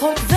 Erfolg